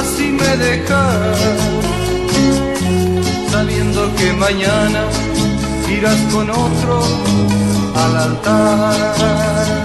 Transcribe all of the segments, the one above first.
me dejas, sabiendo que mañana irás con otro al altar.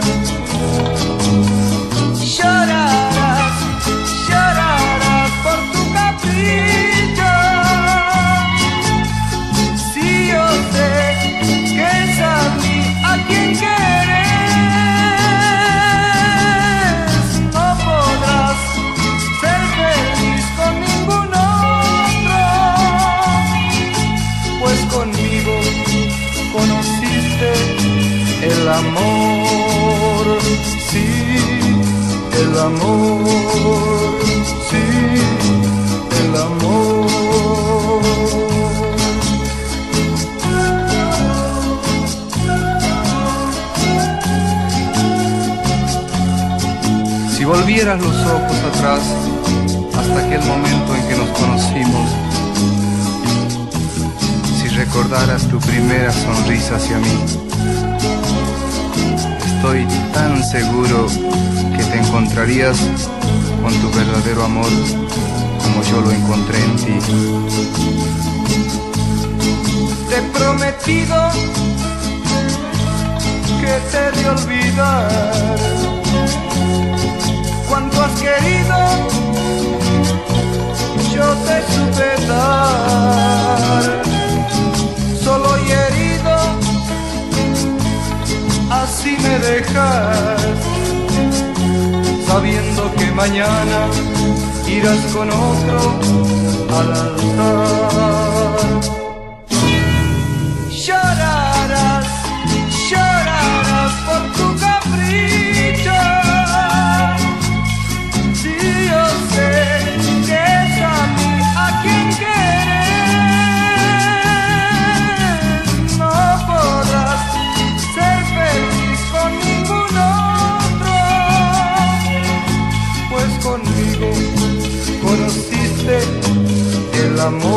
Amor, sí, el amor, sí, el amor. Si volvieras los ojos atrás hasta aquel momento en que nos conocimos, si recordaras tu primera sonrisa hacia mí, estoy tan seguro que te encontrarías con tu verdadero amor como yo lo encontré en ti. Te he prometido que te de olvidar cuanto has querido, dejas, sabiendo que mañana irás con otro al altar. Amor,